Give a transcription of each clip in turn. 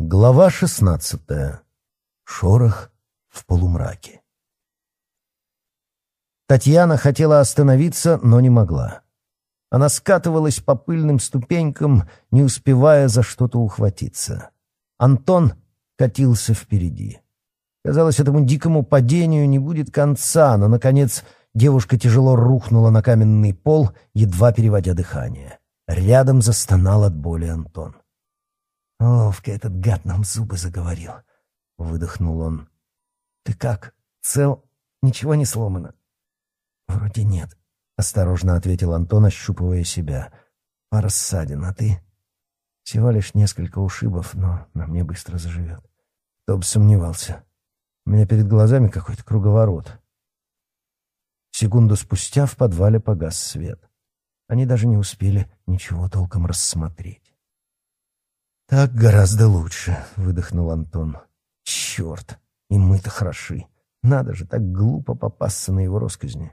Глава 16. Шорох в полумраке. Татьяна хотела остановиться, но не могла. Она скатывалась по пыльным ступенькам, не успевая за что-то ухватиться. Антон катился впереди. Казалось, этому дикому падению не будет конца, но, наконец, девушка тяжело рухнула на каменный пол, едва переводя дыхание. Рядом застонал от боли Антон. Ловко этот гад нам зубы заговорил», — выдохнул он. «Ты как? Цел? Ничего не сломано?» «Вроде нет», — осторожно ответил Антон, ощупывая себя. «Пара ссадин, а ты?» «Всего лишь несколько ушибов, но на мне быстро заживет». Кто бы сомневался. У меня перед глазами какой-то круговорот. Секунду спустя в подвале погас свет. Они даже не успели ничего толком рассмотреть. Так гораздо лучше, выдохнул Антон. Черт, и мы-то хороши. Надо же так глупо попасться на его росказни.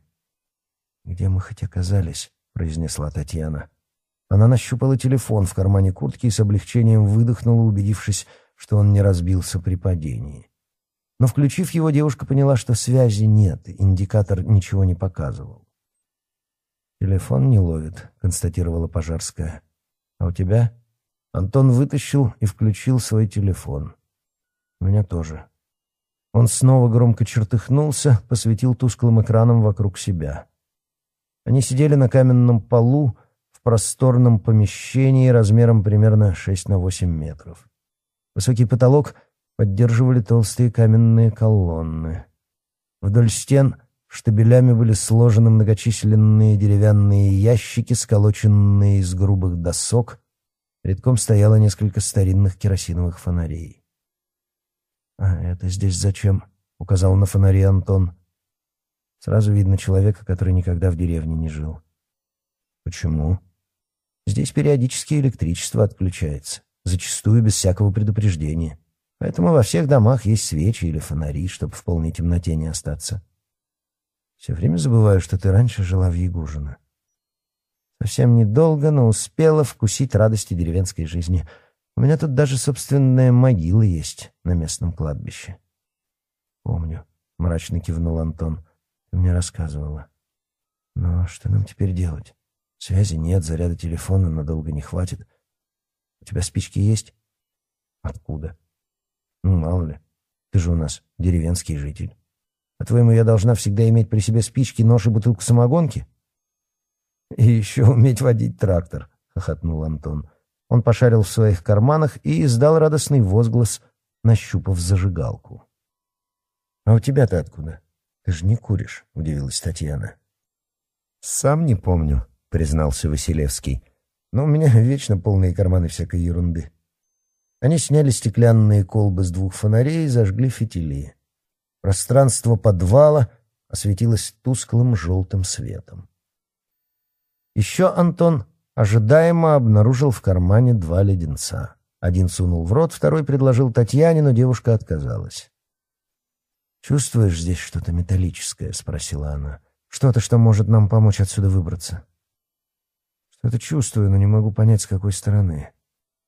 Где мы хоть оказались? произнесла Татьяна. Она нащупала телефон в кармане куртки и с облегчением выдохнула, убедившись, что он не разбился при падении. Но, включив его, девушка поняла, что связи нет, индикатор ничего не показывал. «Телефон не ловит», — констатировала Пожарская. «А у тебя?» Антон вытащил и включил свой телефон. У меня тоже. Он снова громко чертыхнулся, посветил тусклым экраном вокруг себя. Они сидели на каменном полу в просторном помещении размером примерно 6 на 8 метров. Высокий потолок поддерживали толстые каменные колонны. Вдоль стен штабелями были сложены многочисленные деревянные ящики, сколоченные из грубых досок — Редком стояло несколько старинных керосиновых фонарей. «А, это здесь зачем?» — указал на фонари Антон. Сразу видно человека, который никогда в деревне не жил. «Почему?» «Здесь периодически электричество отключается, зачастую без всякого предупреждения. Поэтому во всех домах есть свечи или фонари, чтобы в полной темноте не остаться». «Все время забываю, что ты раньше жила в Ягужино», Совсем недолго, но успела вкусить радости деревенской жизни. У меня тут даже собственная могила есть на местном кладбище. «Помню», — мрачно кивнул Антон. «Ты мне рассказывала». «Но что нам теперь делать? Связи нет, заряда телефона надолго не хватит. У тебя спички есть?» «Откуда?» «Ну, мало ли. Ты же у нас деревенский житель. По-твоему, я должна всегда иметь при себе спички, нож и бутылку самогонки?» еще уметь водить трактор», — хохотнул Антон. Он пошарил в своих карманах и издал радостный возглас, нащупав зажигалку. «А у тебя-то откуда? Ты же не куришь», — удивилась Татьяна. «Сам не помню», — признался Василевский. «Но у меня вечно полные карманы всякой ерунды». Они сняли стеклянные колбы с двух фонарей и зажгли фитили. Пространство подвала осветилось тусклым желтым светом. Еще Антон ожидаемо обнаружил в кармане два леденца. Один сунул в рот, второй предложил Татьяне, но девушка отказалась. «Чувствуешь здесь что-то металлическое?» — спросила она. «Что-то, что может нам помочь отсюда выбраться?» «Что-то чувствую, но не могу понять, с какой стороны».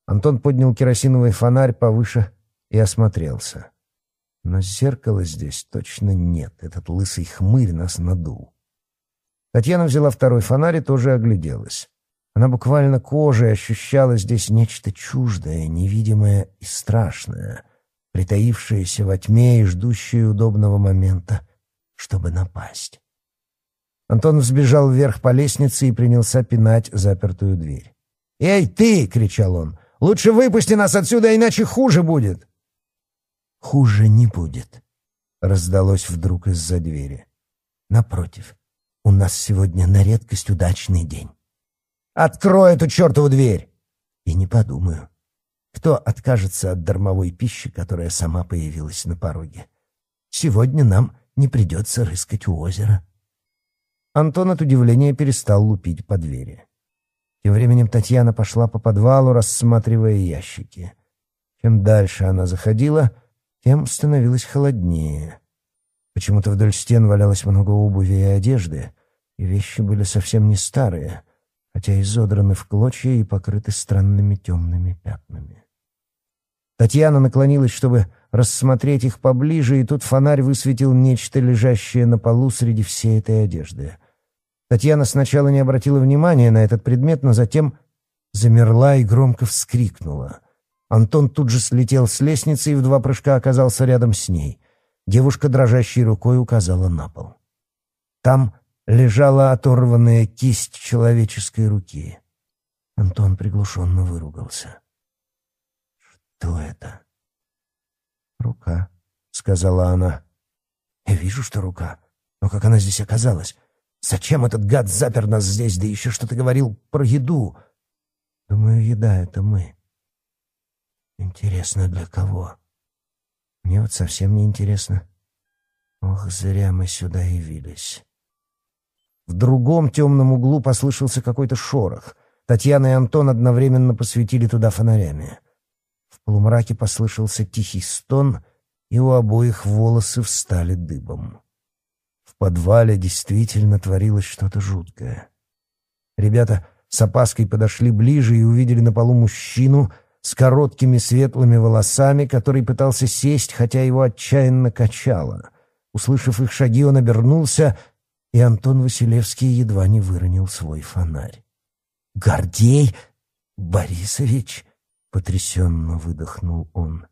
Антон поднял керосиновый фонарь повыше и осмотрелся. Но зеркала здесь точно нет. Этот лысый хмырь нас надул. Татьяна взяла второй фонарь и тоже огляделась. Она буквально кожей ощущала здесь нечто чуждое, невидимое и страшное, притаившееся во тьме и ждущее удобного момента, чтобы напасть. Антон взбежал вверх по лестнице и принялся пинать запертую дверь. «Эй, ты!» — кричал он. «Лучше выпусти нас отсюда, иначе хуже будет!» «Хуже не будет!» — раздалось вдруг из-за двери. «Напротив, у нас сегодня на редкость удачный день. Открой эту чертову дверь! И не подумаю. Кто откажется от дармовой пищи, которая сама появилась на пороге? Сегодня нам не придется рыскать у озера. Антон от удивления перестал лупить по двери. Тем временем Татьяна пошла по подвалу, рассматривая ящики. Чем дальше она заходила, тем становилось холоднее. Почему-то вдоль стен валялось много обуви и одежды и вещи были совсем не старые, хотя изодраны в клочья и покрыты странными темными пятнами. Татьяна наклонилась, чтобы рассмотреть их поближе, и тут фонарь высветил нечто, лежащее на полу среди всей этой одежды. Татьяна сначала не обратила внимания на этот предмет, но затем замерла и громко вскрикнула. Антон тут же слетел с лестницы и в два прыжка оказался рядом с ней. Девушка дрожащей рукой указала на пол. Там лежала оторванная кисть человеческой руки. Антон приглушенно выругался. «Что это?» «Рука», — сказала она. «Я вижу, что рука. Но как она здесь оказалась? Зачем этот гад запер нас здесь? Да еще что ты говорил про еду?» «Думаю, еда — это мы». «Интересно, для кого?» «Мне вот совсем не интересно. Ох, зря мы сюда явились». В другом темном углу послышался какой-то шорох. Татьяна и Антон одновременно посветили туда фонарями. В полумраке послышался тихий стон, и у обоих волосы встали дыбом. В подвале действительно творилось что-то жуткое. Ребята с опаской подошли ближе и увидели на полу мужчину с короткими светлыми волосами, который пытался сесть, хотя его отчаянно качало. Услышав их шаги, он обернулся — и Антон Василевский едва не выронил свой фонарь. «Гордей Борисович!» — потрясенно выдохнул он.